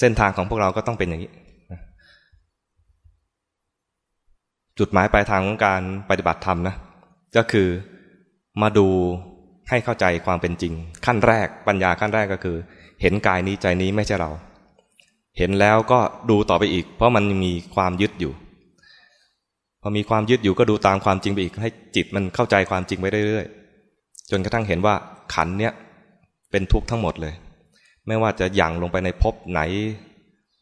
เส้นทางของพวกเราก็ต้องเป็นอย่างนี้ จุดหมายปลายทางของการปฏิบัติธรรมนะก็คือมาดูให้เข้าใจความเป็นจริง ขั้นแรกปัญญาขั้นแรกก็คือ เห็นกายนี้ใจนี้ไม่ใช่เรา เห็นแล้วก็ดูต่อไปอีก เพราะมันมีความยึดอยู่พอมีความยึดอยู่ก็ดูตามความจริงไปอีก ให้จิตมันเข้าใจความจริงไปเรื่อยๆจนกระทั่งเห็นว่าขันเนี้ยเป็นทุกข์ทั้งหมดเลย ไม่ว่าจะหยั่งลงไปในภพไหน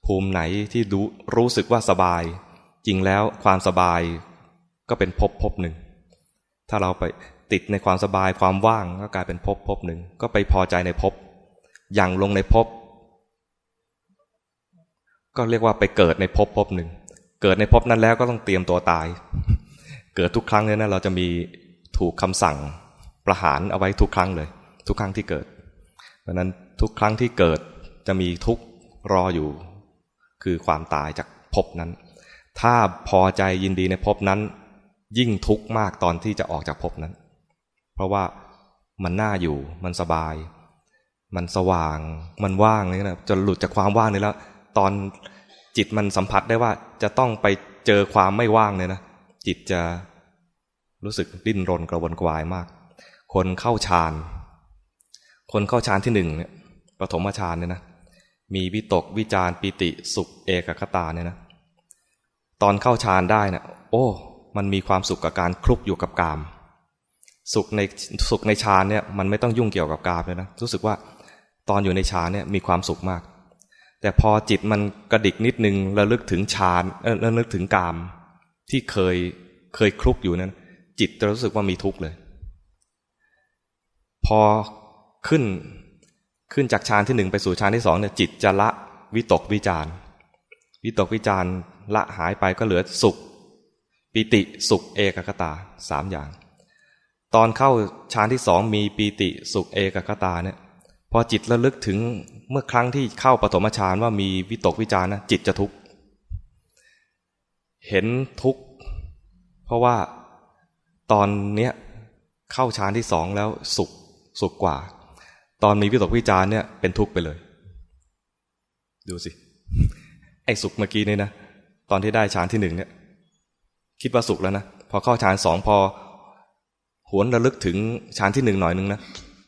ภูมิไหนที่รู้รู้สึกว่าสบาย จริงแล้วความสบายก็เป็นภพภพหนึ่ง ถ้าเราไปติดในความสบายความว่างก็กลายเป็นภพภพหนึ่ง ก็ไปพอใจในภพยั่งลงในภพก็เรียกว่าไปเกิดในภพภพหนึ่ง เกิดในภพนั้นแล้วก็ต้องเตรียมตัวตาย เกิดทุกครั้งเนี่ยนะเราจะมีถูกคำสั่งประหารเอาไว้ทุกครั้งเลย ทุกครั้งที่เกิด เพราะนั้นทุกครั้งที่เกิดจะมีทุกรออยู่ คือความตายจากภพนั้น ถ้าพอใจยินดีในภพนั้น ยิ่งทุกข์มากตอนที่จะออกจากภพนั้น เพราะว่ามันน่าอยู่มันสบาย มันสว่างมันว่างเลยนะจนหลุดจากความว่างนี้แล้ว ตอนจิตมันสัมผัสได้ว่าจะต้องไปเจอความไม่ว่างเลยนะจิตจะรู้สึกดิ้นรนกระวนกวายมาก คนเข้าฌาน คนเข้าฌานที่หนึ่งเนี่ยปฐมฌานเนี่ยนะมีวิตกวิจารปิติสุขเอกคตาเนี่ยนะตอนเข้าฌานได้นะโอ้ มันมีความสุขกับการคลุกอยู่กับกาม สุขในสุขในฌานเนี่ยมันไม่ต้องยุ่งเกี่ยวกับกามเลยนะรู้สึกว่าตอนอยู่ในฌานเนี่ยมีความสุขมาก แต่พอจิตมันกระดิกนิดนึงระลึกถึงฌานเออระลึกถึงกาม ที่เคยเคยคลุกอยู่นั้น จิตจะรู้สึกว่ามีทุกข์เลย พอ ขึ้นขึ้นจากฌานที่หนึ่งไปสู่ฌานที่สองเนี่ยจิตจะละวิตกวิจารวิตกวิจารละหายไปก็เหลือสุข ปิติสุขเอกคตาสามอย่าง ตอนเข้าฌานที่สองมีปีติสุขเอกคตาเนี่ยพอจิตระลึกถึงเมื่อครั้งที่เข้าปฐมฌานว่ามีวิตกวิจารนะจิตจะทุกข์เห็นทุกข์เพราะว่าตอนเนี้ยเข้าฌานที่สองแล้วสุขสุขกว่า ตอนมีวิตกวิจารเนี่ยเป็นทุกข์ไปเลย ดูสิ ไอ้สุขเมื่อกี้นี่นะ ตอนที่ได้ฌานที่หนึ่งเนี่ย คิดว่าสุขแล้วนะ พอเข้าฌานสองพอ หวนระลึกถึงฌานที่หนึ่งหน่อยนึงนะ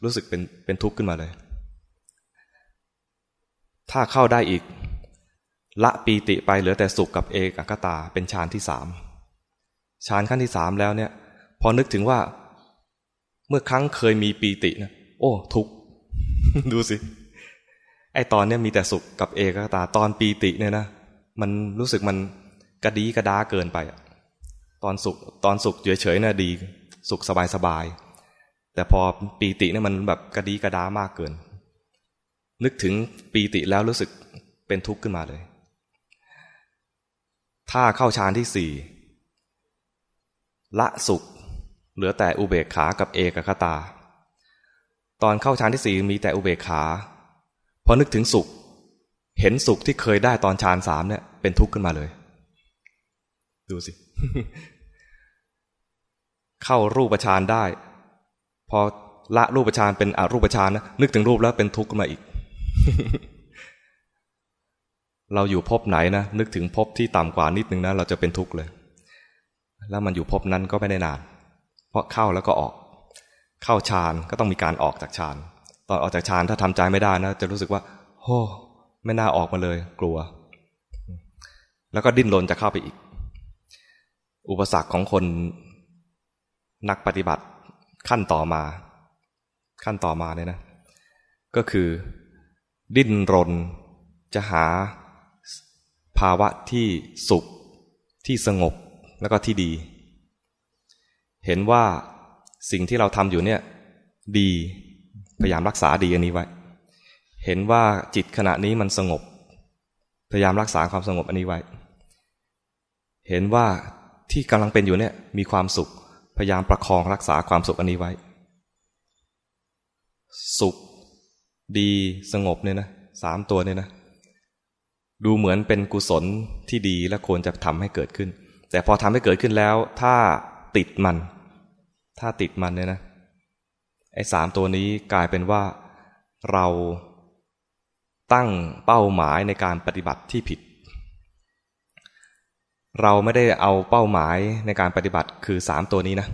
รู้สึกเป็นเป็นทุกข์ขึ้นมาเลย ถ้าเข้าได้อีก ละปีติไปเหลือแต่สุขกับเอกกตาเป็นฌานที่สามฌานขั้นที่สามแล้วเนี่ย พอนึกถึงว่า เมื่อครั้งเคยมีปีตินะโอ้ ทุกข์ ดูสิ ไอตอนเนี้ยมีแต่สุขกับเอกตาตอนปีติเนี่ยนะ มันรู้สึกมันกระดีกระดาเกินไป ตอนสุขตอนสุขเฉยๆน่ะดี สุขสบายๆแต่พอปีติเนี่ยมันแบบกระดีกระดามากเกิน นึกถึงปีติแล้วรู้สึกเป็นทุกข์ขึ้นมาเลย ถ้าเข้าฌานที่สี่ละสุข เหลือแต่อุเบกขากับเอกคตา ตอนเข้าฌานที่สี่มีแต่อุเบกขา พอนึกถึงสุข เห็นสุขที่เคยได้ตอนฌานสามเนี่ย เป็นทุกข์ขึ้นมาเลย ดูสิ เข้ารูปฌานได้ พอละรูปฌานเป็นอรูปฌานนะนึกถึงรูปแล้วเป็นทุกข์ขึ้นมาอีก เราอยู่ภพไหนนะนึกถึงภพที่ต่ำกว่านิดนึงนะเราจะเป็นทุกข์เลย แล้วมันอยู่ภพนั้นก็ไม่ได้นาน เพราะเข้าแล้วก็ออก เข้าฌานก็ต้องมีการออกจากฌานตอนออกจากฌานถ้าทำใจไม่ได้นะจะรู้สึกว่าโอ้ไม่น่าออกมาเลย กลัว แล้วก็ดิ้นรนจะเข้าไปอีก อุปสรรคของคนนักปฏิบัติขั้นต่อมา ขั้นต่อมาเนี่ยนะ ก็คือ ดิ้นรนจะหาภาวะที่สุขที่สงบแล้วก็ที่ดี เห็นว่า สิ่งที่เราทำอยู่เนี่ย ดีพยายามรักษาดีอันนี้ไว้ เห็นว่าจิตขณะนี้มันสงบ พยายามรักษาความสงบอันนี้ไว้ เห็นว่าที่กำลังเป็นอยู่เนี่ย มีความสุข พยายามประคองรักษาความสุขอันนี้ไว้ สุข ดีสงบเนี่ยนะสามตัวเนี่ยนะดูเหมือนเป็นกุศลที่ดีและควรจะทำให้เกิดขึ้น แต่พอทำให้เกิดขึ้นแล้ว ถ้าติดมัน ถ้าติดมันเนี่ยนะไอ้สามตัวนี้กลายเป็นว่าเราตั้งเป้าหมายในการปฏิบัติที่ผิด เราไม่ได้เอาเป้าหมายในการปฏิบัติคือสามตัวนี้นะ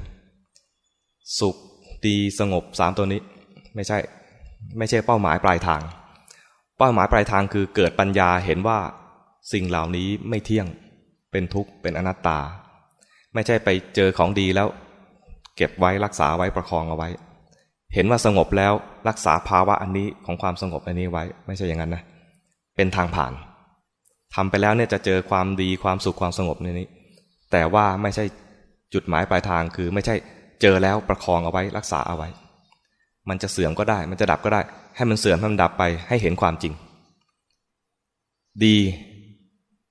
สุขดีสงบสามตัวนี้ ไม่ใช่ไม่ใช่เป้าหมายปลายทาง เป้าหมายปลายทางคือเกิดปัญญาเห็นว่าสิ่งเหล่านี้ไม่เที่ยงเป็นทุกข์เป็นอนัตตา ไม่ใช่ไปเจอของดีแล้ว เก็บไว้รักษาไว้ประคองเอาไว้ เห็นว่าสงบแล้วรักษาภาวะอันนี้ของความสงบอันนี้ไว้ ไม่ใช่อย่างนั้นนะ เป็นทางผ่านทำไปแล้วเนี่ยจะเจอความดีความสุขความสงบในนี้ แต่ว่าไม่ใช่จุดหมายปลายทางคือไม่ใช่เจอแล้วประคองเอาไว้รักษาเอาไว้ มันจะเสื่อมก็ได้ มันจะดับก็ได้ ให้มันเสื่อมให้มันดับไปให้เห็นความจริง ดี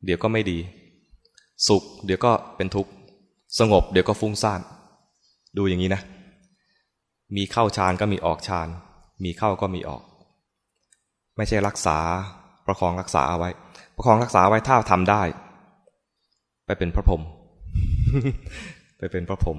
เดี๋ยวก็ไม่ดี สุข เดี๋ยวก็เป็นทุกข์สงบ เดี๋ยวก็ฟุ้งซ่าน ดูอย่างนี้นะ มีเข้าฌานก็มีออกฌาน มีเข้าก็มีออก ไม่ใช่รักษาประคองรักษาเอาไว้ ประคองรักษาไว้ถ้าทำได้ ไปเป็นพระพรหมไปเป็นพระพรหม